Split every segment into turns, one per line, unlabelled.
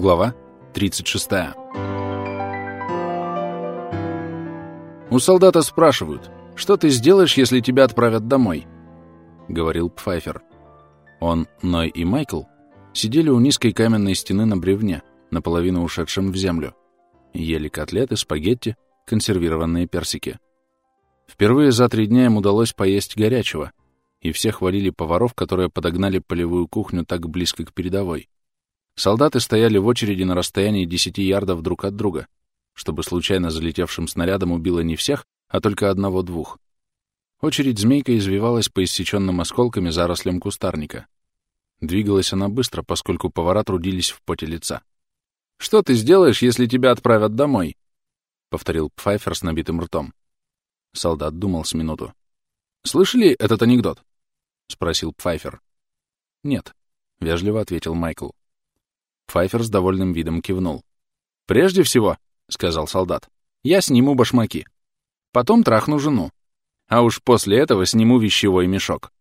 Глава 36. «У солдата спрашивают, что ты сделаешь, если тебя отправят домой?» — говорил Пфайфер. Он, Ной и Майкл сидели у низкой каменной стены на бревне, наполовину ушедшем в землю, ели котлеты, спагетти, консервированные персики. Впервые за три дня им удалось поесть горячего, и все хвалили поваров, которые подогнали полевую кухню так близко к передовой. Солдаты стояли в очереди на расстоянии 10 ярдов друг от друга, чтобы случайно залетевшим снарядом убило не всех, а только одного-двух. Очередь змейка извивалась по иссеченным осколками зарослям кустарника. Двигалась она быстро, поскольку повара трудились в поте лица. «Что ты сделаешь, если тебя отправят домой?» — повторил Пфайфер с набитым ртом. Солдат думал с минуту. «Слышали этот анекдот?» — спросил Пфайфер. «Нет», — вежливо ответил Майкл. Пфайфер с довольным видом кивнул. «Прежде всего», — сказал солдат, — «я сниму башмаки. Потом трахну жену. А уж после этого сниму вещевой мешок».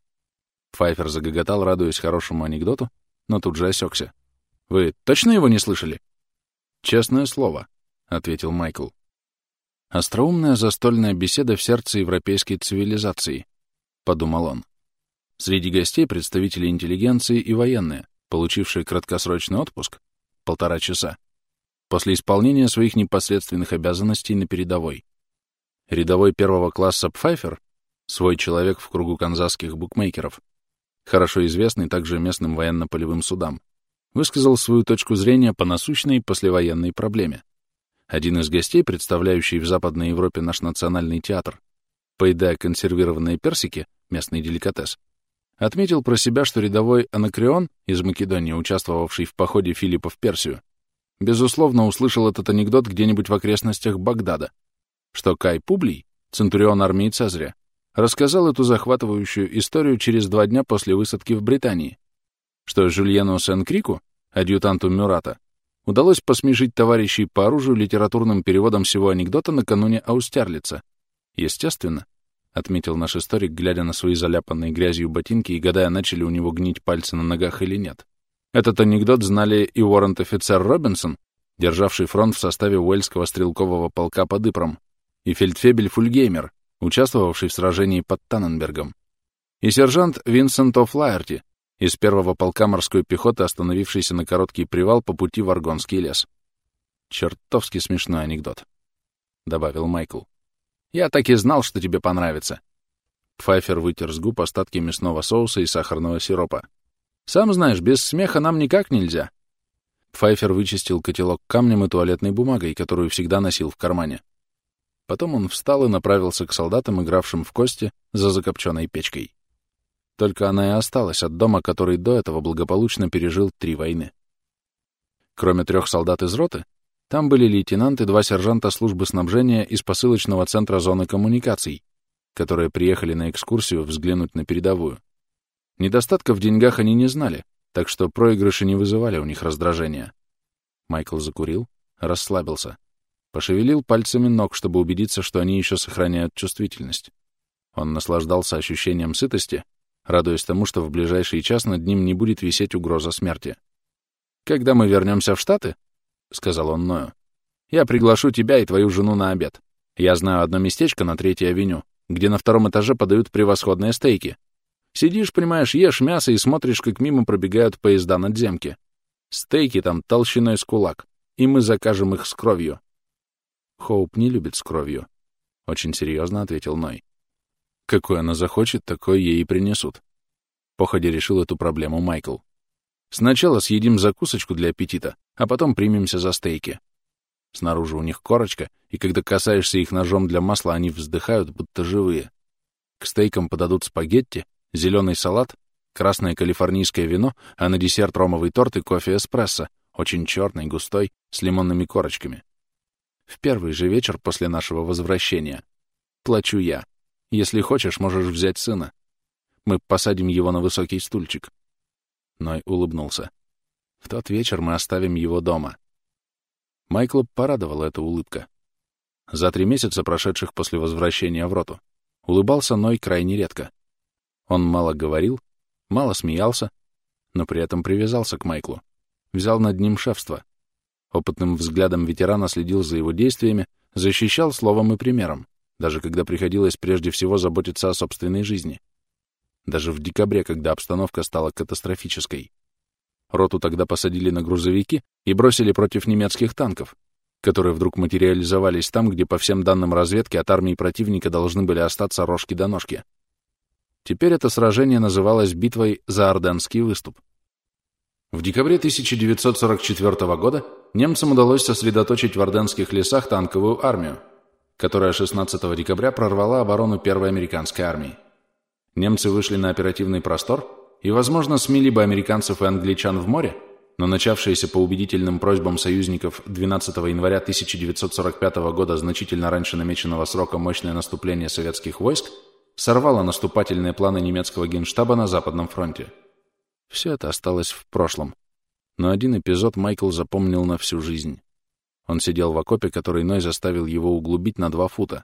Пфайфер загоготал, радуясь хорошему анекдоту, но тут же осекся. «Вы точно его не слышали?» «Честное слово», — ответил Майкл. «Остроумная застольная беседа в сердце европейской цивилизации», — подумал он. Среди гостей представители интеллигенции и военные, получившие краткосрочный отпуск — полтора часа, после исполнения своих непосредственных обязанностей на передовой. Рядовой первого класса Пфайфер, свой человек в кругу канзасских букмекеров, хорошо известный также местным военно-полевым судам, высказал свою точку зрения по насущной послевоенной проблеме. Один из гостей, представляющий в Западной Европе наш национальный театр, поедая консервированные персики, местный деликатес, Отметил про себя, что рядовой Анакреон из Македонии, участвовавший в походе Филиппа в Персию, безусловно услышал этот анекдот где-нибудь в окрестностях Багдада, что Кай Публий, центурион армии Цезаря, рассказал эту захватывающую историю через два дня после высадки в Британии, что Жюльену Сен-Крику, адъютанту Мюрата, удалось посмешить товарищей по оружию литературным переводом всего анекдота накануне Аустерлица. Естественно, отметил наш историк, глядя на свои заляпанные грязью ботинки и гадая, начали у него гнить пальцы на ногах или нет. Этот анекдот знали и уоррент-офицер Робинсон, державший фронт в составе Уэльского стрелкового полка под Ипром, и фельдфебель Фульгеймер, участвовавший в сражении под Танненбергом, и сержант Винсент О'Флаерти из первого полка морской пехоты, остановившийся на короткий привал по пути в Аргонский лес. «Чертовски смешной анекдот», — добавил Майкл. Я так и знал, что тебе понравится. Пфайфер вытер с губ остатки мясного соуса и сахарного сиропа. Сам знаешь, без смеха нам никак нельзя. Пфайфер вычистил котелок камнем и туалетной бумагой, которую всегда носил в кармане. Потом он встал и направился к солдатам, игравшим в кости за закопченной печкой. Только она и осталась от дома, который до этого благополучно пережил три войны. Кроме трех солдат из роты, там были лейтенант и два сержанта службы снабжения из посылочного центра зоны коммуникаций, которые приехали на экскурсию взглянуть на передовую. Недостатка в деньгах они не знали, так что проигрыши не вызывали у них раздражения. Майкл закурил, расслабился. Пошевелил пальцами ног, чтобы убедиться, что они еще сохраняют чувствительность. Он наслаждался ощущением сытости, радуясь тому, что в ближайший час над ним не будет висеть угроза смерти. «Когда мы вернемся в Штаты», — сказал он Ною. «Я приглашу тебя и твою жену на обед. Я знаю одно местечко на Третьей авеню, где на втором этаже подают превосходные стейки. Сидишь, понимаешь, ешь мясо и смотришь, как мимо пробегают поезда надземки. Стейки там толщиной с кулак, и мы закажем их с кровью». «Хоуп не любит с кровью», — очень серьезно ответил Ной. «Какой она захочет, такой ей и принесут». Походе решил эту проблему Майкл. Сначала съедим закусочку для аппетита, а потом примемся за стейки. Снаружи у них корочка, и когда касаешься их ножом для масла, они вздыхают, будто живые. К стейкам подадут спагетти, зеленый салат, красное калифорнийское вино, а на десерт ромовый торт и кофе эспрессо, очень черный, густой, с лимонными корочками. В первый же вечер после нашего возвращения. Плачу я. Если хочешь, можешь взять сына. Мы посадим его на высокий стульчик. Ной улыбнулся. В тот вечер мы оставим его дома. Майкла порадовала эта улыбка. За три месяца, прошедших после возвращения в роту, улыбался Ной крайне редко. Он мало говорил, мало смеялся, но при этом привязался к Майклу, взял над ним шефство, опытным взглядом ветерана следил за его действиями, защищал словом и примером, даже когда приходилось прежде всего заботиться о собственной жизни. Даже в декабре, когда обстановка стала катастрофической. Роту тогда посадили на грузовики и бросили против немецких танков, которые вдруг материализовались там, где, по всем данным разведки, от армии противника должны были остаться рожки до ножки. Теперь это сражение называлось битвой за Орденский выступ. В декабре 1944 года немцам удалось сосредоточить в Орденских лесах танковую армию, которая 16 декабря прорвала оборону первой американской армии. Немцы вышли на оперативный простор и, возможно, смели бы американцев и англичан в море, но начавшееся по убедительным просьбам союзников 12 января 1945 года значительно раньше намеченного срока мощное наступление советских войск сорвало наступательные планы немецкого генштаба на Западном фронте. Все это осталось в прошлом. Но один эпизод Майкл запомнил на всю жизнь. Он сидел в окопе, который Ной заставил его углубить на два фута.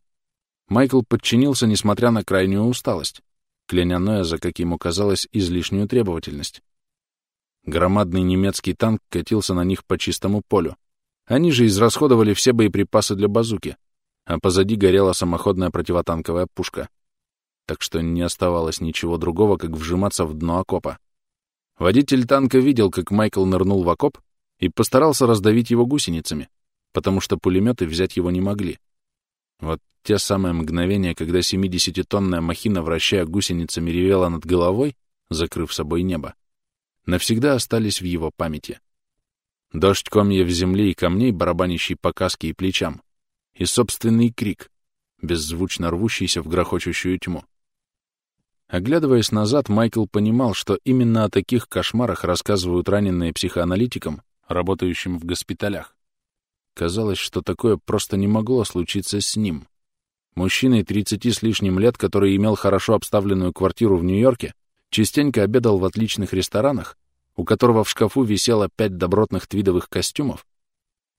Майкл подчинился, несмотря на крайнюю усталость, кляня Ноя за, как ему казалось, излишнюю требовательность. Громадный немецкий танк катился на них по чистому полю. Они же израсходовали все боеприпасы для базуки, а позади горела самоходная противотанковая пушка так что не оставалось ничего другого, как вжиматься в дно окопа. Водитель танка видел, как Майкл нырнул в окоп и постарался раздавить его гусеницами, потому что пулеметы взять его не могли. Вот те самые мгновения, когда 70-тонная махина, вращая гусеницами, ревела над головой, закрыв собой небо, навсегда остались в его памяти. Дождь комьев земли и камней, барабанящий по каске и плечам, и собственный крик, беззвучно рвущийся в грохочущую тьму. Оглядываясь назад, Майкл понимал, что именно о таких кошмарах рассказывают раненые психоаналитикам, работающим в госпиталях. Казалось, что такое просто не могло случиться с ним. Мужчиной 30 с лишним лет, который имел хорошо обставленную квартиру в Нью-Йорке, частенько обедал в отличных ресторанах, у которого в шкафу висело пять добротных твидовых костюмов,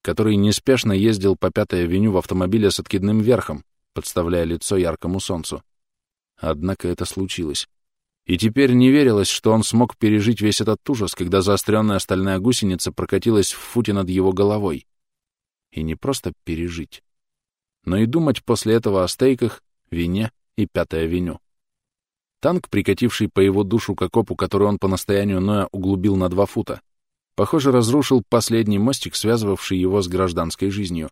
который неспешно ездил по Пятой авеню в автомобиле с откидным верхом, подставляя лицо яркому солнцу. Однако это случилось. И теперь не верилось, что он смог пережить весь этот ужас, когда заостренная стальная гусеница прокатилась в футе над его головой. И не просто пережить, но и думать после этого о стейках, вине и пятой авеню. Танк, прикативший по его душу к окопу, который он по настоянию Ноя углубил на два фута, похоже, разрушил последний мостик, связывавший его с гражданской жизнью.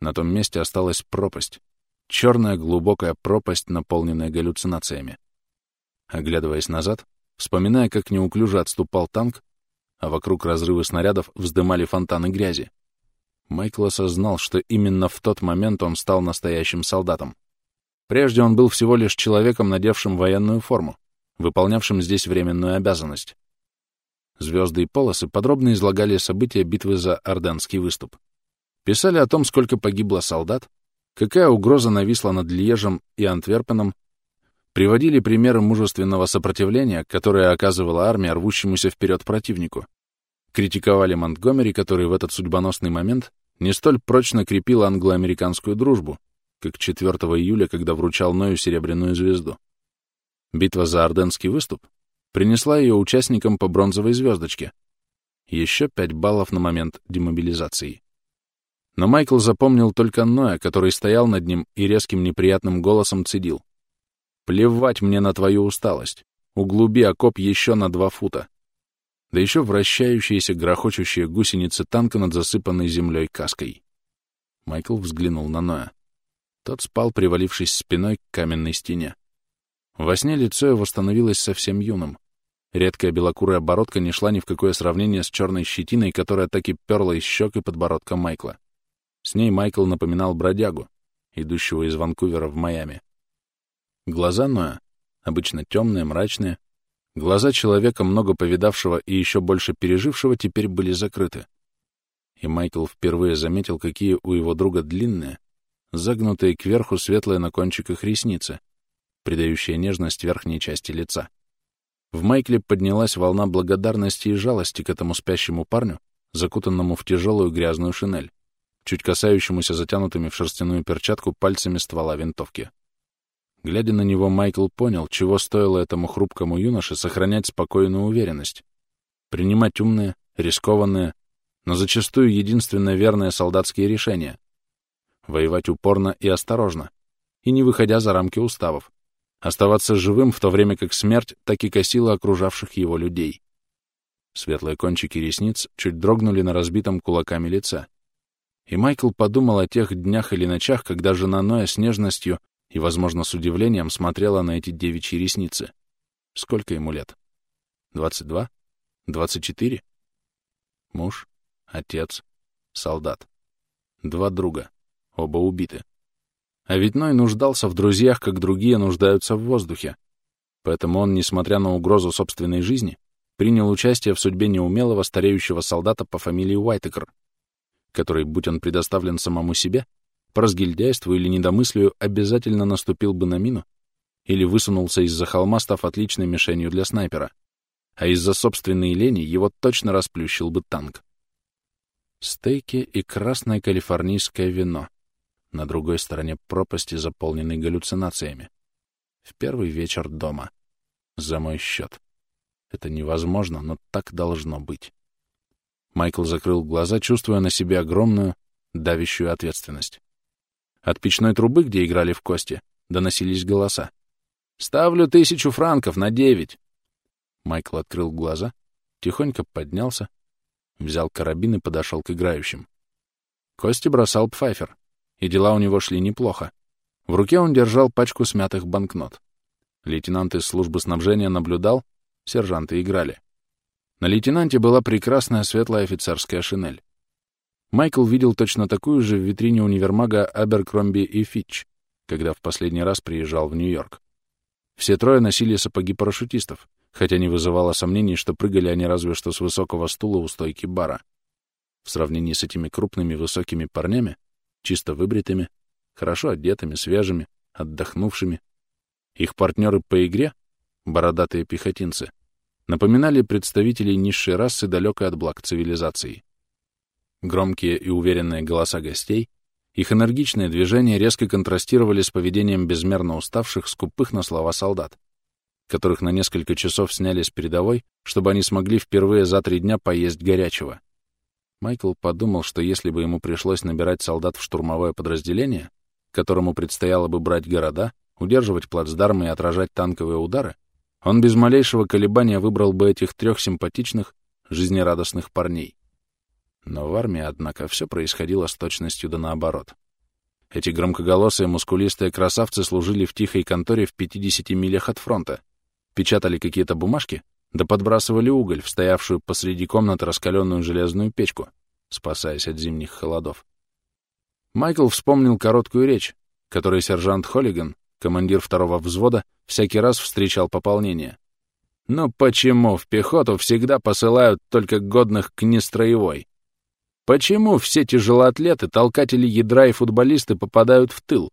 На том месте осталась пропасть, Черная глубокая пропасть, наполненная галлюцинациями. Оглядываясь назад, вспоминая, как неуклюже отступал танк, а вокруг разрывы снарядов вздымали фонтаны грязи, Майкл осознал, что именно в тот момент он стал настоящим солдатом. Прежде он был всего лишь человеком, надевшим военную форму, выполнявшим здесь временную обязанность. Звезды и полосы подробно излагали события битвы за Орденский выступ. Писали о том, сколько погибло солдат, какая угроза нависла над Льежем и Антверпеном, приводили примеры мужественного сопротивления, которое оказывала армия рвущемуся вперед противнику. Критиковали Монтгомери, который в этот судьбоносный момент не столь прочно крепил англо-американскую дружбу, как 4 июля, когда вручал Ною серебряную звезду. Битва за Орденский выступ принесла ее участникам по бронзовой звездочке. Еще 5 баллов на момент демобилизации. Но Майкл запомнил только Ноя, который стоял над ним и резким неприятным голосом цедил. «Плевать мне на твою усталость. Углуби окоп еще на два фута». Да еще вращающиеся, грохочущие гусеницы танка над засыпанной землей каской. Майкл взглянул на Ноя. Тот спал, привалившись спиной к каменной стене. Во сне лицо его становилось совсем юным. Редкая белокурая бородка не шла ни в какое сравнение с черной щетиной, которая так и перла из щек и подбородка Майкла. С ней Майкл напоминал бродягу, идущего из Ванкувера в Майами. Глаза Ноя, обычно темные, мрачные, глаза человека, много повидавшего и еще больше пережившего, теперь были закрыты. И Майкл впервые заметил, какие у его друга длинные, загнутые кверху светлые на кончиках ресницы, придающие нежность верхней части лица. В Майкле поднялась волна благодарности и жалости к этому спящему парню, закутанному в тяжелую грязную шинель чуть касающемуся затянутыми в шерстяную перчатку пальцами ствола винтовки. Глядя на него, Майкл понял, чего стоило этому хрупкому юноше сохранять спокойную уверенность, принимать умные, рискованные, но зачастую единственно верное солдатские решения. Воевать упорно и осторожно, и не выходя за рамки уставов. Оставаться живым, в то время как смерть так и косила окружавших его людей. Светлые кончики ресниц чуть дрогнули на разбитом кулаками лица. И Майкл подумал о тех днях или ночах, когда жена Ноя с нежностью и, возможно, с удивлением смотрела на эти девичьи ресницы. Сколько ему лет? Двадцать два? Двадцать четыре? Муж, отец, солдат. Два друга, оба убиты. А ведь Ной нуждался в друзьях, как другие нуждаются в воздухе. Поэтому он, несмотря на угрозу собственной жизни, принял участие в судьбе неумелого стареющего солдата по фамилии Уайтекер, который, будь он предоставлен самому себе, по разгильдяйству или недомыслию обязательно наступил бы на мину или высунулся из-за холма, став отличной мишенью для снайпера, а из-за собственной лени его точно расплющил бы танк. Стейки и красное калифорнийское вино на другой стороне пропасти, заполненной галлюцинациями. В первый вечер дома. За мой счет. Это невозможно, но так должно быть. Майкл закрыл глаза, чувствуя на себе огромную, давящую ответственность. От печной трубы, где играли в кости, доносились голоса. «Ставлю тысячу франков на девять!» Майкл открыл глаза, тихонько поднялся, взял карабин и подошел к играющим. Кости бросал Пфайфер, и дела у него шли неплохо. В руке он держал пачку смятых банкнот. Лейтенант из службы снабжения наблюдал, сержанты играли. На лейтенанте была прекрасная светлая офицерская шинель. Майкл видел точно такую же в витрине универмага Аберкромби и Фитч, когда в последний раз приезжал в Нью-Йорк. Все трое носили сапоги парашютистов, хотя не вызывало сомнений, что прыгали они разве что с высокого стула у стойки бара. В сравнении с этими крупными высокими парнями, чисто выбритыми, хорошо одетыми, свежими, отдохнувшими, их партнеры по игре, бородатые пехотинцы, напоминали представителей низшей расы, далекой от благ цивилизации. Громкие и уверенные голоса гостей, их энергичные движения резко контрастировали с поведением безмерно уставших, скупых на слова солдат, которых на несколько часов сняли с передовой, чтобы они смогли впервые за три дня поесть горячего. Майкл подумал, что если бы ему пришлось набирать солдат в штурмовое подразделение, которому предстояло бы брать города, удерживать плацдармы и отражать танковые удары, он без малейшего колебания выбрал бы этих трех симпатичных, жизнерадостных парней. Но в армии, однако, все происходило с точностью да наоборот. Эти громкоголосые мускулистые красавцы служили в тихой конторе в 50 милях от фронта, печатали какие-то бумажки, да подбрасывали уголь в стоявшую посреди комнаты раскаленную железную печку, спасаясь от зимних холодов. Майкл вспомнил короткую речь, которой сержант Холлиган, командир второго взвода, всякий раз встречал пополнение. Но почему в пехоту всегда посылают только годных к нестроевой? Почему все тяжелоатлеты, толкатели ядра и футболисты попадают в тыл?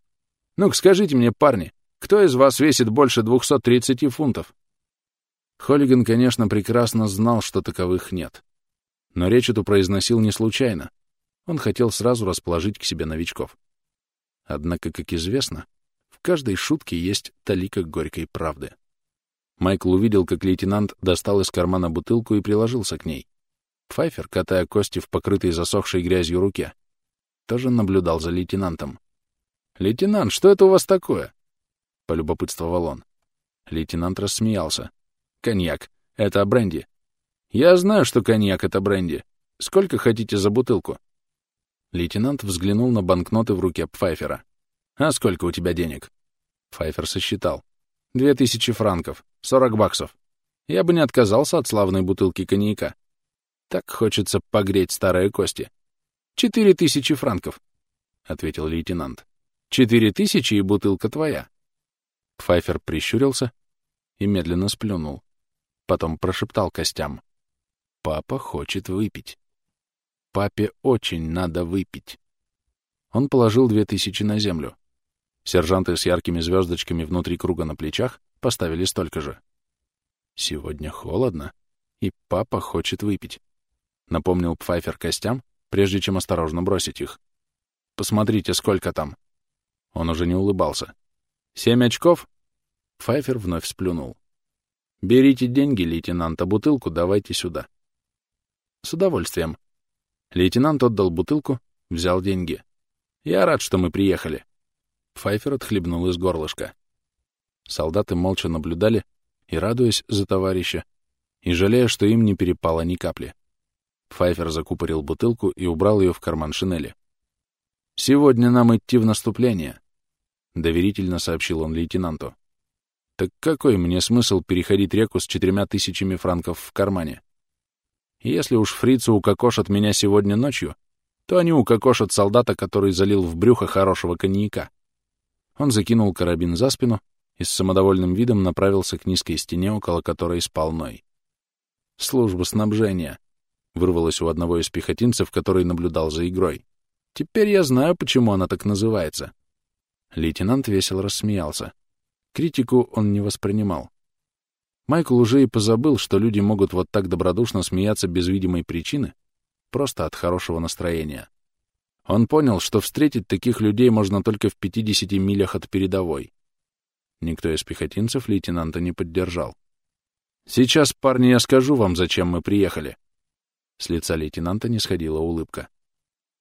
Ну-ка скажите мне, парни, кто из вас весит больше 230 фунтов? Холлиган, конечно, прекрасно знал, что таковых нет. Но речь эту произносил не случайно. Он хотел сразу расположить к себе новичков. Однако, как известно, в каждой шутке есть талика горькой правды. Майкл увидел, как лейтенант достал из кармана бутылку и приложился к ней. Пфайфер, катая кости в покрытой засохшей грязью руке, тоже наблюдал за лейтенантом. «Лейтенант, что это у вас такое?» — полюбопытствовал он. Лейтенант рассмеялся. «Коньяк. Это бренди. Я знаю, что коньяк — это бренди. Сколько хотите за бутылку?» Лейтенант взглянул на банкноты в руке Пфайфера. «А сколько у тебя денег?» Пфайфер сосчитал. «Две тысячи франков. Сорок баксов. Я бы не отказался от славной бутылки коньяка. Так хочется погреть старые кости. Четыре тысячи франков, — ответил лейтенант. Четыре тысячи и бутылка твоя. Пфайфер прищурился и медленно сплюнул. Потом прошептал костям. Папа хочет выпить. Папе очень надо выпить. Он положил две тысячи на землю. Сержанты с яркими звездочками внутри круга на плечах поставили столько же. Сегодня холодно, и папа хочет выпить напомнил Пфайфер костям, прежде чем осторожно бросить их. «Посмотрите, сколько там!» Он уже не улыбался. «Семь очков?» Пфайфер вновь сплюнул. «Берите деньги, лейтенант, а бутылку давайте сюда». «С удовольствием». Лейтенант отдал бутылку, взял деньги. «Я рад, что мы приехали». Пфайфер отхлебнул из горлышка. Солдаты молча наблюдали и, радуясь за товарища, и жалея, что им не перепало ни капли. Пфайфер закупорил бутылку и убрал ее в карман шинели. «Сегодня нам идти в наступление», — доверительно сообщил он лейтенанту. «Так какой мне смысл переходить реку с четырьмя тысячами франков в кармане? Если уж фрицы укокошат меня сегодня ночью, то они укокошат солдата, который залил в брюхо хорошего коньяка». Он закинул карабин за спину и с самодовольным видом направился к низкой стене, около которой спал Ной. «Служба снабжения», — вырвалось у одного из пехотинцев, который наблюдал за игрой. «Теперь я знаю, почему она так называется». Лейтенант весело рассмеялся. Критику он не воспринимал. Майкл уже и позабыл, что люди могут вот так добродушно смеяться без видимой причины, просто от хорошего настроения. Он понял, что встретить таких людей можно только в 50 милях от передовой. Никто из пехотинцев лейтенанта не поддержал. «Сейчас, парни, я скажу вам, зачем мы приехали». С лица лейтенанта не сходила улыбка.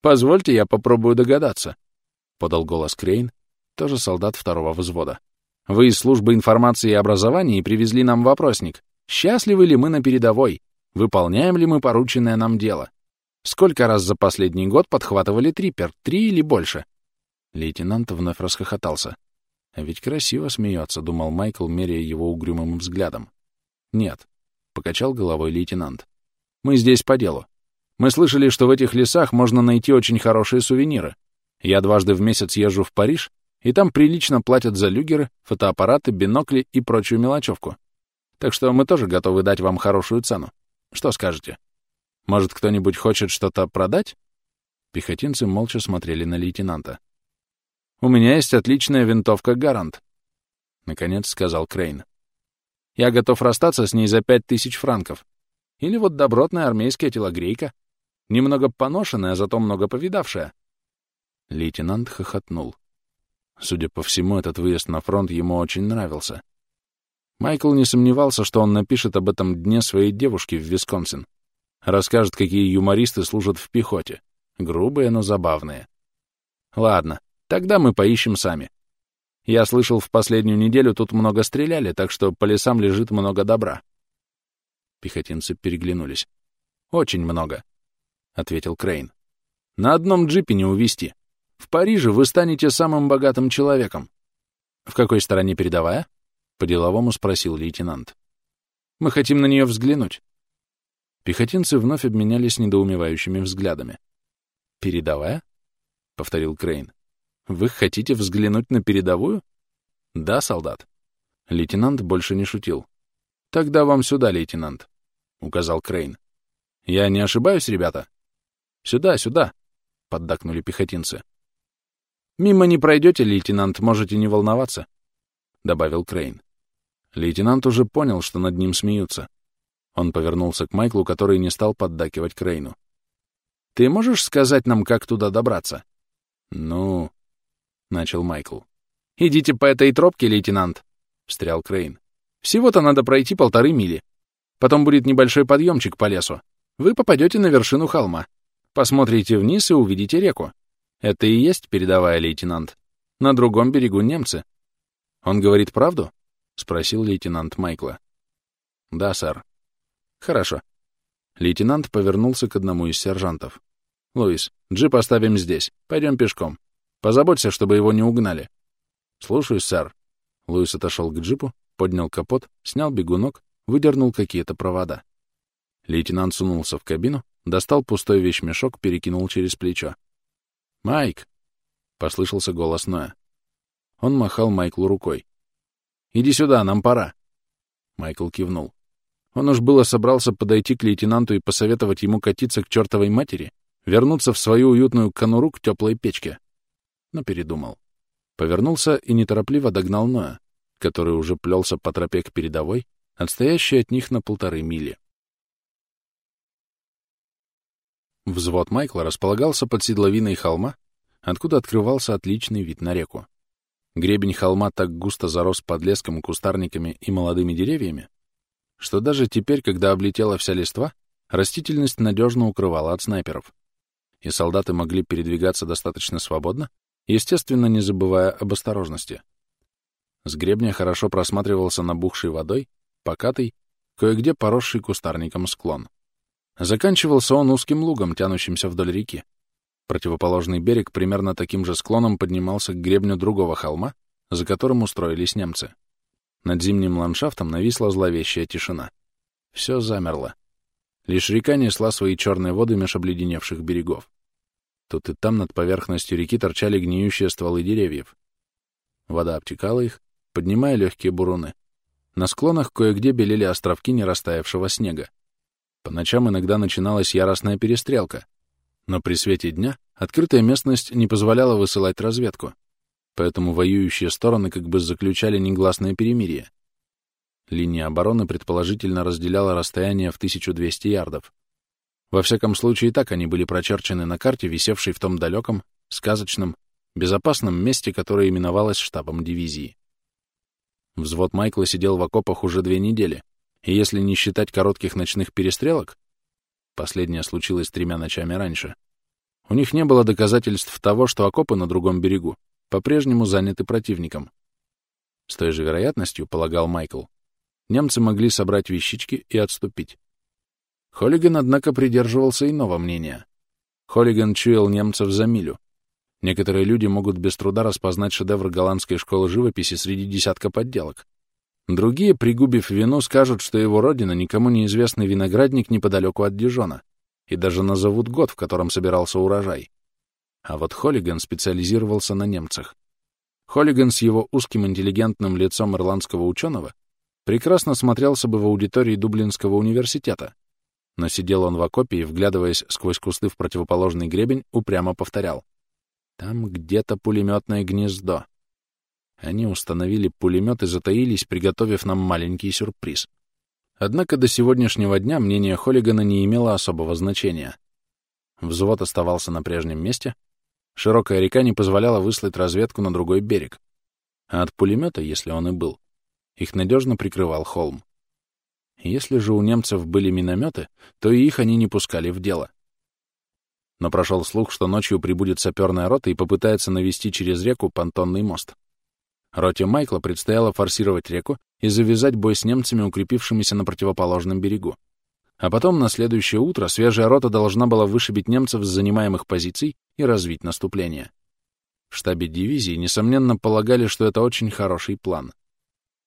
«Позвольте, я попробую догадаться», — подал голос Крейн, тоже солдат второго взвода. «Вы из службы информации и образования привезли нам вопросник. Счастливы ли мы на передовой? Выполняем ли мы порученное нам дело? Сколько раз за последний год подхватывали трипер? Три или больше?» Лейтенант вновь расхохотался. «А ведь красиво смеется», — думал Майкл, меряя его угрюмым взглядом. «Нет», — покачал головой лейтенант. «Мы здесь по делу. Мы слышали, что в этих лесах можно найти очень хорошие сувениры. Я дважды в месяц езжу в Париж, и там прилично платят за люгеры, фотоаппараты, бинокли и прочую мелочевку. Так что мы тоже готовы дать вам хорошую цену. Что скажете? Может, кто-нибудь хочет что-то продать?» Пехотинцы молча смотрели на лейтенанта. «У меня есть отличная винтовка «Гарант», — наконец сказал Крейн. «Я готов расстаться с ней за пять тысяч франков. Или вот добротная армейская телогрейка. Немного поношенная, зато много повидавшая». Лейтенант хохотнул. Судя по всему, этот выезд на фронт ему очень нравился. Майкл не сомневался, что он напишет об этом дне своей девушке в Висконсин. Расскажет, какие юмористы служат в пехоте. Грубые, но забавные. Ладно, Тогда мы поищем сами. Я слышал, в последнюю неделю тут много стреляли, так что по лесам лежит много добра. Пехотинцы переглянулись. «Очень много», — ответил Крейн. «На одном джипе не увезти. В Париже вы станете самым богатым человеком». «В какой стороне передовая?» — по-деловому спросил лейтенант. «Мы хотим на нее взглянуть». Пехотинцы вновь обменялись недоумевающими взглядами. «Передовая?» — повторил Крейн. Вы хотите взглянуть на передовую? Да, солдат. Лейтенант больше не шутил. Тогда вам сюда, лейтенант, указал Крейн. Я не ошибаюсь, ребята? Сюда, сюда, поддакнули пехотинцы. Мимо не пройдете, лейтенант, можете не волноваться, добавил Крейн. Лейтенант уже понял, что над ним смеются. Он повернулся к Майклу, который не стал поддакивать Крейну. «Ты можешь сказать нам, как туда добраться?» «Ну...» начал Майкл. «Идите по этой тропке, лейтенант», — встрял Крейн. «Всего-то надо пройти полторы мили. Потом будет небольшой подъемчик по лесу. Вы попадете на вершину холма. Посмотрите вниз и увидите реку. Это и есть передовая, лейтенант. На другом берегу немцы». «Он говорит правду?» — спросил лейтенант Майкла. «Да, сэр». «Хорошо». Лейтенант повернулся к одному из сержантов. «Луис, джип оставим здесь. Пойдем пешком. Позаботься, чтобы его не угнали. Слушаюсь, сэр. Луис отошел к джипу, поднял капот, снял бегунок, выдернул какие-то провода. Лейтенант сунулся в кабину, достал пустой вещмешок, перекинул через плечо. «Майк!» — послышался голос Ноя. Он махал Майклу рукой. «Иди сюда, нам пора!» Майкл кивнул. Он уж было собрался подойти к лейтенанту и посоветовать ему катиться к чертовой матери, вернуться в свою уютную конуру к теплой печке но передумал. Повернулся и неторопливо догнал Ноя, который уже плелся по тропе к передовой, отстоящей от них на полторы мили. Взвод Майкла располагался под седловиной холма, откуда открывался отличный вид на реку. Гребень холма так густо зарос подлеском, кустарниками и молодыми деревьями, что даже теперь, когда облетела вся листва, растительность надежно укрывала от снайперов. и солдаты могли передвигаться достаточно свободно, естественно, не забывая об осторожности. С гребня хорошо просматривался набухший водой, покатый, кое-где поросший кустарником склон. Заканчивался он узким лугом, тянущимся вдоль реки. Противоположный берег примерно таким же склоном поднимался к гребню другого холма, за которым устроились немцы. Над зимним ландшафтом нависла зловещая тишина. Все замерло. Лишь река несла свои черные воды меж обледеневших берегов. Тут и там над поверхностью реки торчали гниющие стволы деревьев. Вода обтекала их, поднимая легкие буруны. На склонах кое-где белели островки нерастаявшего снега. По ночам иногда начиналась яростная перестрелка, но при свете дня открытая местность не позволяла высылать разведку, поэтому воюющие стороны как бы заключали негласное перемирие. Линия обороны предположительно разделяла расстояние в 1200 ярдов. Во всяком случае, так они были прочерчены на карте, висевшей в том далеком, сказочном, безопасном месте, которое именовалось штабом дивизии. Взвод Майкла сидел в окопах уже две недели, и если не считать коротких ночных перестрелок, последнее случилось тремя ночами раньше, у них не было доказательств того, что окопы на другом берегу по-прежнему заняты противником. С той же вероятностью, полагал Майкл, немцы могли собрать вещички и отступить. Холлиган, однако, придерживался иного мнения. Холлиган чуял немцев за милю. Некоторые люди могут без труда распознать шедевр голландской школы живописи среди десятка подделок. Другие, пригубив вино, скажут, что его родина — никому неизвестный виноградник неподалеку от Дижона, и даже назовут год, в котором собирался урожай. А вот Холлиган специализировался на немцах. Холлиган с его узким интеллигентным лицом ирландского ученого прекрасно смотрелся бы в аудитории Дублинского университета, но сидел он в окопе и, вглядываясь сквозь кусты в противоположный гребень, упрямо повторял. Там где-то пулеметное гнездо. Они установили пулемет и затаились, приготовив нам маленький сюрприз. Однако до сегодняшнего дня мнение Холлигана не имело особого значения. Взвод оставался на прежнем месте, широкая река не позволяла выслать разведку на другой берег, а от пулемета, если он и был, их надежно прикрывал холм. Если же у немцев были минометы, то и их они не пускали в дело. Но прошел слух, что ночью прибудет саперная рота и попытается навести через реку понтонный мост. Роте Майкла предстояло форсировать реку и завязать бой с немцами, укрепившимися на противоположном берегу. А потом на следующее утро свежая рота должна была вышибить немцев с занимаемых позиций и развить наступление. В штабе дивизии, несомненно, полагали, что это очень хороший план.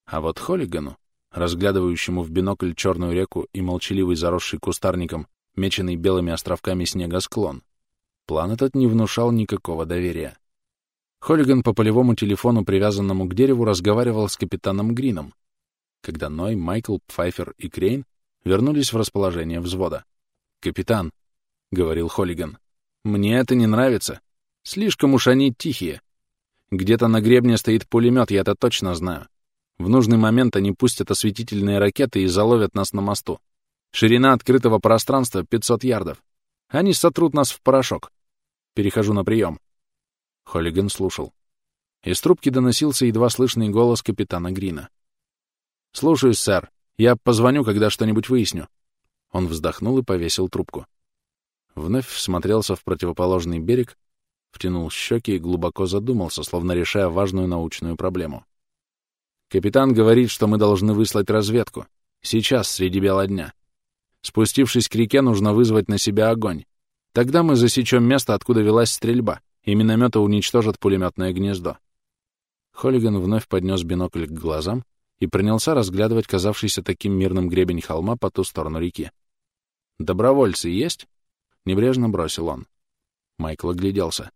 А вот Холлигану, разглядывающему в бинокль черную реку и молчаливый заросший кустарником, меченный белыми островками снега склон, план этот не внушал никакого доверия. Холлиган по полевому телефону, привязанному к дереву, разговаривал с капитаном Грином, когда Ной, Майкл, Пфайфер и Крейн вернулись в расположение взвода. «Капитан», — говорил Холлиган, — «мне это не нравится. Слишком уж они тихие. Где-то на гребне стоит пулемет, я это точно знаю. В нужный момент они пустят осветительные ракеты и заловят нас на мосту. Ширина открытого пространства — 500 ярдов. Они сотрут нас в порошок. Перехожу на прием. Холлиган слушал. Из трубки доносился едва слышный голос капитана Грина. «Слушаюсь, сэр. Я позвоню, когда что-нибудь выясню». Он вздохнул и повесил трубку. Вновь всмотрелся в противоположный берег, втянул щеки и глубоко задумался, словно решая важную научную проблему. «Капитан говорит, что мы должны выслать разведку. Сейчас, среди бела дня. Спустившись к реке, нужно вызвать на себя огонь. Тогда мы засечем место, откуда велась стрельба, и минометы уничтожат пулеметное гнездо. Холлиган вновь поднес бинокль к глазам и принялся разглядывать казавшийся таким мирным гребень холма по ту сторону реки. «Добровольцы есть?» — небрежно бросил он. Майкл огляделся.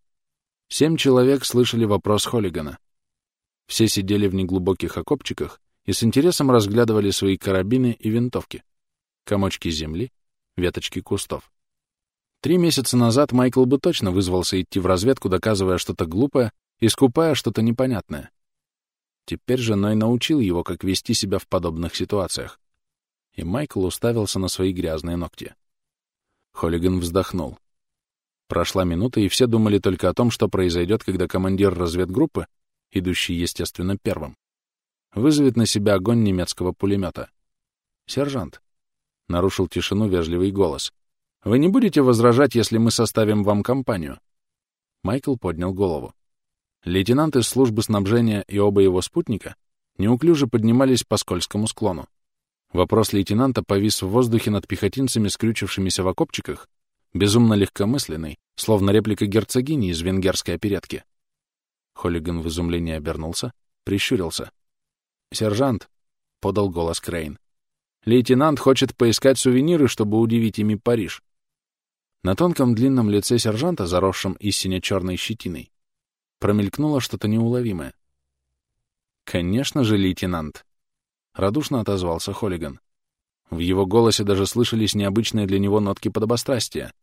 Семь человек слышали вопрос Холлигана. Все сидели в неглубоких окопчиках и с интересом разглядывали свои карабины и винтовки, комочки земли, веточки кустов. Три месяца назад Майкл бы точно вызвался идти в разведку, доказывая что-то глупое и скупая что-то непонятное. Теперь же Ной научил его, как вести себя в подобных ситуациях. И Майкл уставился на свои грязные ногти. Холлиган вздохнул. Прошла минута, и все думали только о том, что произойдет, когда командир разведгруппы, идущий, естественно, первым, вызовет на себя огонь немецкого пулемета. «Сержант», — нарушил тишину вежливый голос. Вы не будете возражать, если мы составим вам компанию?» Майкл поднял голову. Лейтенант из службы снабжения и оба его спутника неуклюже поднимались по скользкому склону. Вопрос лейтенанта повис в воздухе над пехотинцами, скрючившимися в окопчиках, безумно легкомысленный, словно реплика герцогини из венгерской оперетки. Холлиган в изумлении обернулся, прищурился. «Сержант», — подал голос Крейн, — «лейтенант хочет поискать сувениры, чтобы удивить ими Париж». На тонком длинном лице сержанта, заросшем истине черной щетиной, промелькнуло что-то неуловимое. «Конечно же, лейтенант!» — радушно отозвался Холлиган. В его голосе даже слышались необычные для него нотки подобострастия.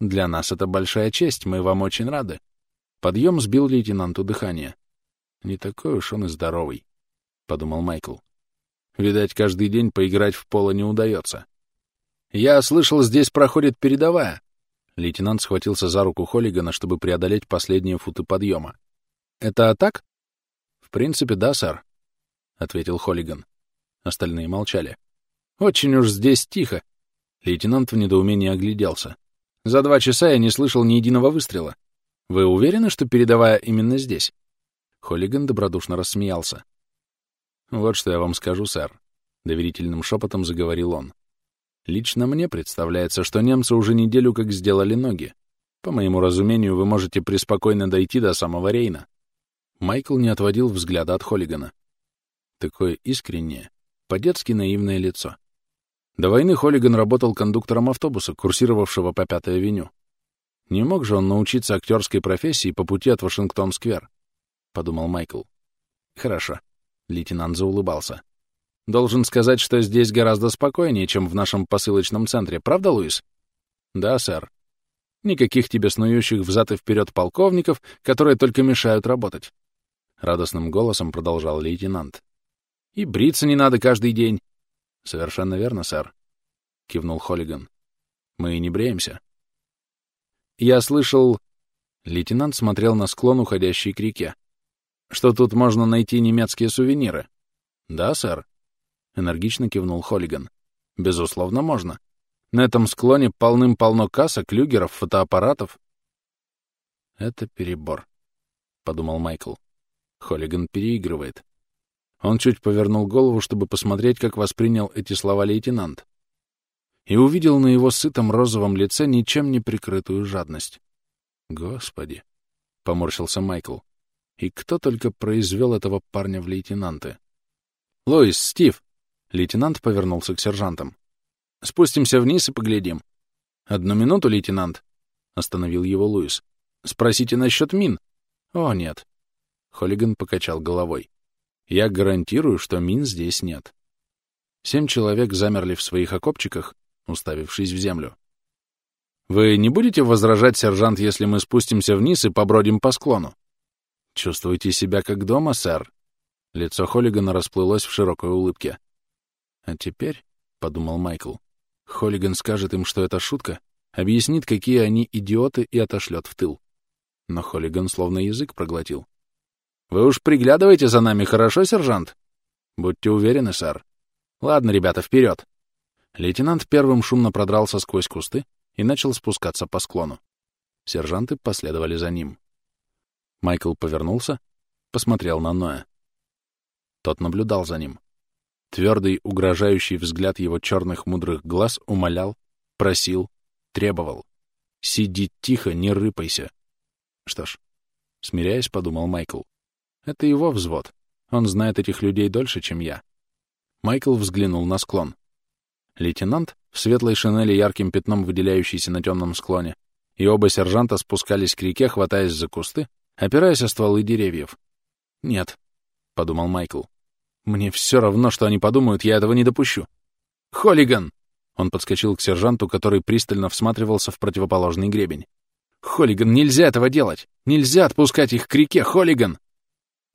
«Для нас это большая честь, мы вам очень рады». Подъем сбил лейтенанту дыхание. «Не такой уж он и здоровый», — подумал Майкл. «Видать, каждый день поиграть в поло не удается». «Я слышал, здесь проходит передовая», Лейтенант схватился за руку Холлигана, чтобы преодолеть последние футы подъема. «Это так?» «В принципе, да, сэр», — ответил Холлиган. Остальные молчали. «Очень уж здесь тихо». Лейтенант в недоумении огляделся. «За два часа я не слышал ни единого выстрела. Вы уверены, что передовая именно здесь?» Холлиган добродушно рассмеялся. «Вот что я вам скажу, сэр», — доверительным шепотом заговорил он. Лично мне представляется, что немцы уже неделю как сделали ноги. По моему разумению, вы можете преспокойно дойти до самого Рейна. Майкл не отводил взгляда от Холлигана. Такое искреннее, по-детски наивное лицо. До войны Холлиган работал кондуктором автобуса, курсировавшего по Пятой авеню. Не мог же он научиться актерской профессии по пути от Вашингтон-сквер, — подумал Майкл. Хорошо. Лейтенант заулыбался. Должен сказать, что здесь гораздо спокойнее, чем в нашем посылочном центре, правда, Луис? Да, сэр. Никаких тебе снующих взад и вперед полковников, которые только мешают работать. Радостным голосом продолжал лейтенант. И бриться не надо каждый день. Совершенно верно, сэр. Кивнул Холлиган. Мы и не бреемся. Я слышал... Лейтенант смотрел на склон, уходящий к реке. Что тут можно найти немецкие сувениры? Да, сэр. — энергично кивнул Холлиган. «Безусловно, можно. На этом склоне полным-полно касок, люгеров, фотоаппаратов». «Это перебор», — подумал Майкл. Холлиган переигрывает. Он чуть повернул голову, чтобы посмотреть, как воспринял эти слова лейтенант. И увидел на его сытом розовом лице ничем не прикрытую жадность. «Господи!» — поморщился Майкл. «И кто только произвел этого парня в лейтенанты?» «Лоис, Стив!» Лейтенант повернулся к сержантам. «Спустимся вниз и поглядим». «Одну минуту, лейтенант», — остановил его Луис. «Спросите насчет мин». «О, нет». Холлиган покачал головой. «Я гарантирую, что мин здесь нет». Семь человек замерли в своих окопчиках, уставившись в землю. «Вы не будете возражать, сержант, если мы спустимся вниз и побродим по склону?» «Чувствуете себя как дома, сэр?» Лицо Холлигана расплылось в широкой улыбке. А теперь, — подумал Майкл, — Холлиган скажет им, что это шутка, объяснит, какие они идиоты, и отошлет в тыл. Но Холлиган словно язык проглотил. «Вы уж приглядывайте за нами, хорошо, сержант?» «Будьте уверены, сэр». «Ладно, ребята, вперед!» Лейтенант первым шумно продрался сквозь кусты и начал спускаться по склону. Сержанты последовали за ним. Майкл повернулся, посмотрел на Ноя. Тот наблюдал за ним. Твердый, угрожающий взгляд его черных мудрых глаз умолял, просил, требовал. «Сиди тихо, не рыпайся». Что ж, смиряясь, подумал Майкл. Это его взвод. Он знает этих людей дольше, чем я. Майкл взглянул на склон. Лейтенант, в светлой шинели ярким пятном выделяющийся на темном склоне, и оба сержанта спускались к реке, хватаясь за кусты, опираясь о стволы деревьев. «Нет», — подумал Майкл, мне все равно, что они подумают, я этого не допущу. «Холлиган!» Он подскочил к сержанту, который пристально всматривался в противоположный гребень. «Холлиган, нельзя этого делать! Нельзя отпускать их к реке, Холлиган!»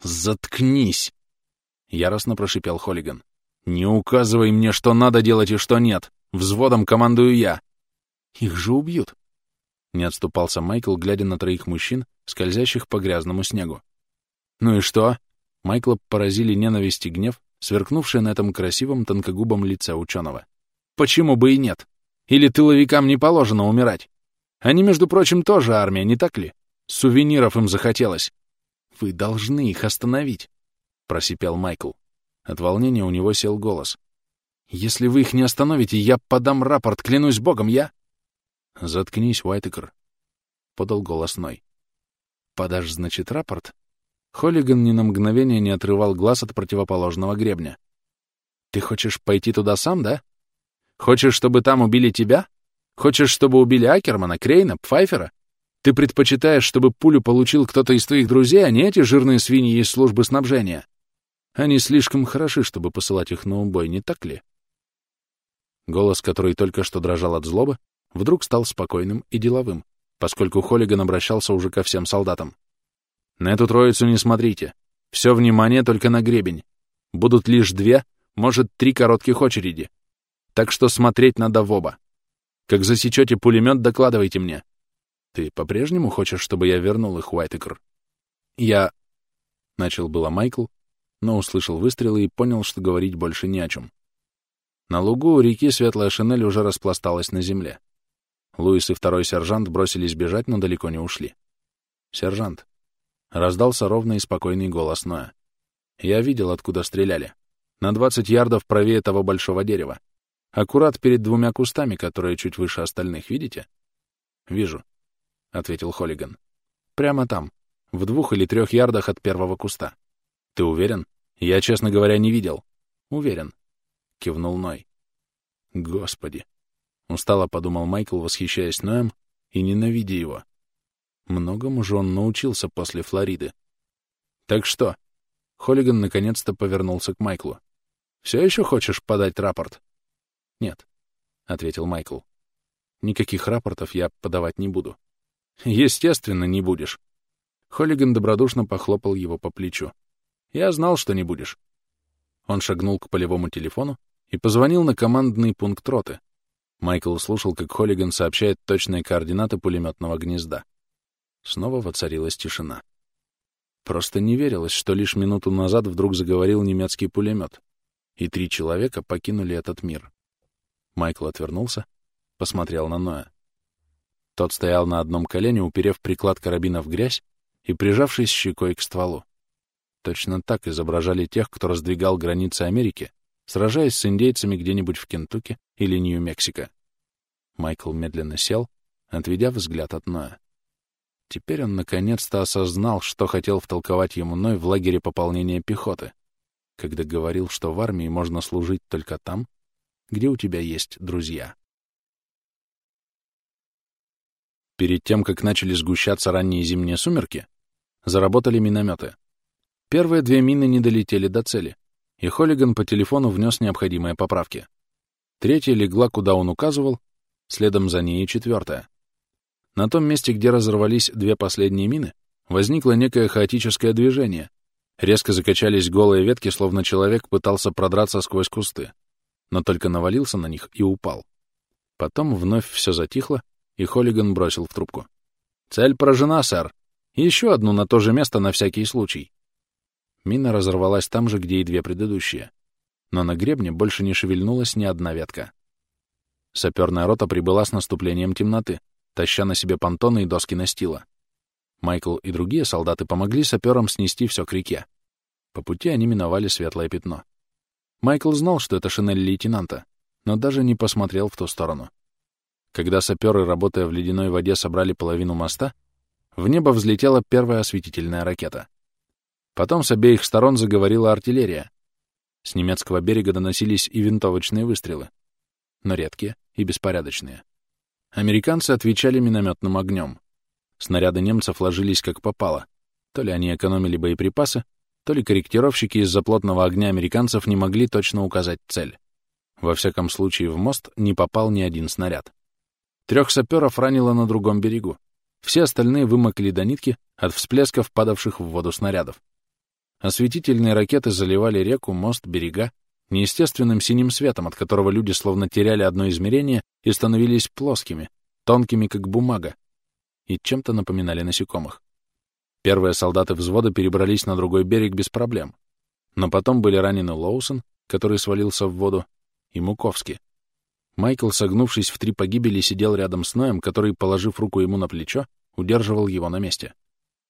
«Заткнись!» — яростно прошипел Холлиган. «Не указывай мне, что надо делать и что нет. Взводом командую я». «Их же убьют!» Не отступался Майкл, глядя на троих мужчин, скользящих по грязному снегу. «Ну и что?» Майкла поразили ненависть и гнев, сверкнувшие на этом красивом тонкогубом лице ученого. «Почему бы и нет?» Или тыловикам не положено умирать? Они, между прочим, тоже армия, не так ли? Сувениров им захотелось. Вы должны их остановить, — просипел Майкл. От волнения у него сел голос. Если вы их не остановите, я подам рапорт, клянусь богом, я... Заткнись, Уайтекер, — подал голос Ной. Подашь, значит, рапорт? Холлиган ни на мгновение не отрывал глаз от противоположного гребня. Ты хочешь пойти туда сам, да? Хочешь, чтобы там убили тебя? Хочешь, чтобы убили Акермана, Крейна, Пфайфера? Ты предпочитаешь, чтобы пулю получил кто-то из твоих друзей, а не эти жирные свиньи из службы снабжения? Они слишком хороши, чтобы посылать их на убой, не так ли? Голос, который только что дрожал от злобы, вдруг стал спокойным и деловым, поскольку Холлиган обращался уже ко всем солдатам. «На эту троицу не смотрите. Все внимание только на гребень. Будут лишь две, может, три коротких очереди. Так что смотреть надо в оба. Как засечете пулемет, докладывайте мне. Ты по-прежнему хочешь, чтобы я вернул их, Уайтекер? Я... Начал было Майкл, но услышал выстрелы и понял, что говорить больше не о чем. На лугу у реки светлая шинель уже распласталась на земле. Луис и второй сержант бросились бежать, но далеко не ушли. «Сержант!» — раздался ровный и спокойный голос Ноя. «Я видел, откуда стреляли. На двадцать ярдов правее того большого дерева. Аккурат перед двумя кустами, которые чуть выше остальных, видите? Вижу, — ответил Холлиган. Прямо там, в двух или трех ярдах от первого куста. Ты уверен? Я, честно говоря, не видел. Уверен, — кивнул Ной. Господи! Устало подумал Майкл, восхищаясь Ноем и ненавидя его. Многому же он научился после Флориды. Так что? Холлиган наконец-то повернулся к Майклу. Все еще хочешь подать рапорт? «Нет», — ответил Майкл. «Никаких рапортов я подавать не буду». «Естественно, не будешь». Холлиган добродушно похлопал его по плечу. «Я знал, что не будешь». Он шагнул к полевому телефону и позвонил на командный пункт роты. Майкл слушал, как Холлиган сообщает точные координаты пулеметного гнезда. Снова воцарилась тишина. Просто не верилось, что лишь минуту назад вдруг заговорил немецкий пулемет, и три человека покинули этот мир. Майкл отвернулся, посмотрел на Ноя. Тот стоял на одном колене, уперев приклад карабина в грязь и прижавшись щекой к стволу. Точно так изображали тех, кто раздвигал границы Америки, сражаясь с индейцами где-нибудь в Кентукки или Нью-Мексико. Майкл медленно сел, отведя взгляд от Ноя. Теперь он наконец-то осознал, что хотел втолковать ему Ной в лагере пополнения пехоты, когда говорил, что в армии можно служить только там, где у тебя есть друзья. Перед тем, как начали сгущаться ранние зимние сумерки, заработали минометы. Первые две мины не долетели до цели, и Холлиган по телефону внес необходимые поправки. Третья легла, куда он указывал, следом за ней и четвертая. На том месте, где разорвались две последние мины, возникло некое хаотическое движение. Резко закачались голые ветки, словно человек пытался продраться сквозь кусты но только навалился на них и упал. Потом вновь все затихло, и Холлиган бросил в трубку. «Цель поражена, сэр. Еще одну на то же место на всякий случай». Мина разорвалась там же, где и две предыдущие. Но на гребне больше не шевельнулась ни одна ветка. Саперная рота прибыла с наступлением темноты, таща на себе понтоны и доски настила. Майкл и другие солдаты помогли саперам снести все к реке. По пути они миновали светлое пятно. Майкл знал, что это шинель лейтенанта, но даже не посмотрел в ту сторону. Когда саперы, работая в ледяной воде, собрали половину моста, в небо взлетела первая осветительная ракета. Потом с обеих сторон заговорила артиллерия. С немецкого берега доносились и винтовочные выстрелы, но редкие и беспорядочные. Американцы отвечали минометным огнем. Снаряды немцев ложились как попало. То ли они экономили боеприпасы, то ли корректировщики из-за плотного огня американцев не могли точно указать цель. Во всяком случае, в мост не попал ни один снаряд. Трех саперов ранило на другом берегу. Все остальные вымокли до нитки от всплесков падавших в воду снарядов. Осветительные ракеты заливали реку, мост, берега неестественным синим светом, от которого люди словно теряли одно измерение и становились плоскими, тонкими, как бумага, и чем-то напоминали насекомых. Первые солдаты взвода перебрались на другой берег без проблем. Но потом были ранены Лоусон, который свалился в воду, и Муковский. Майкл, согнувшись в три погибели, сидел рядом с Ноем, который, положив руку ему на плечо, удерживал его на месте.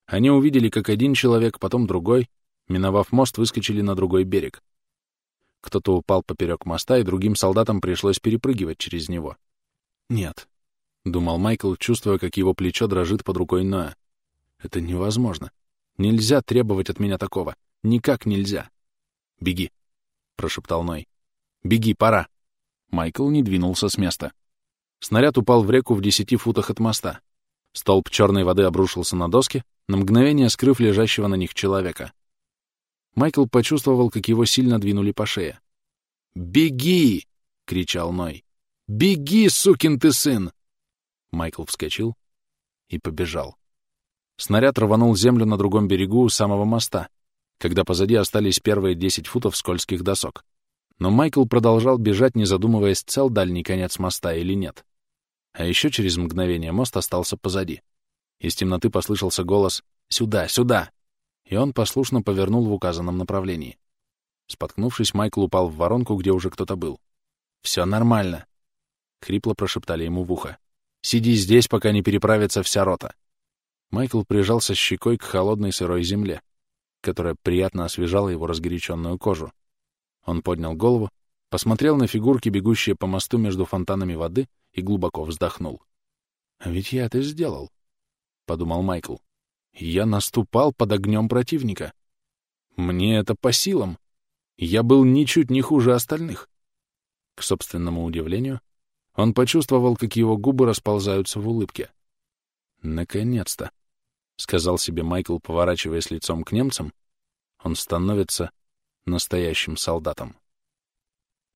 Они увидели, как один человек, потом другой, миновав мост, выскочили на другой берег. Кто-то упал поперек моста, и другим солдатам пришлось перепрыгивать через него. «Нет», — думал Майкл, чувствуя, как его плечо дрожит под рукой Ноя. «Это невозможно. Нельзя требовать от меня такого. Никак нельзя». «Беги», — прошептал Ной. «Беги, пора». Майкл не двинулся с места. Снаряд упал в реку в десяти футах от моста. Столб черной воды обрушился на доски, на мгновение скрыв лежащего на них человека. Майкл почувствовал, как его сильно двинули по шее. «Беги!» — кричал Ной. «Беги, сукин ты сын!» Майкл вскочил и побежал. Снаряд рванул землю на другом берегу у самого моста, когда позади остались первые десять футов скользких досок. Но Майкл продолжал бежать, не задумываясь, цел дальний конец моста или нет. А еще через мгновение мост остался позади. Из темноты послышался голос «Сюда, сюда!» И он послушно повернул в указанном направлении. Споткнувшись, Майкл упал в воронку, где уже кто-то был. «Все нормально!» — хрипло прошептали ему в ухо. «Сиди здесь, пока не переправится вся рота!» Майкл прижался щекой к холодной сырой земле, которая приятно освежала его разгоряченную кожу. Он поднял голову, посмотрел на фигурки, бегущие по мосту между фонтанами воды, и глубоко вздохнул. «А ведь я это сделал», — подумал Майкл. «Я наступал под огнем противника. Мне это по силам. Я был ничуть не хуже остальных». К собственному удивлению, он почувствовал, как его губы расползаются в улыбке. «Наконец-то», — сказал себе Майкл, поворачиваясь лицом к немцам, — «он становится настоящим солдатом.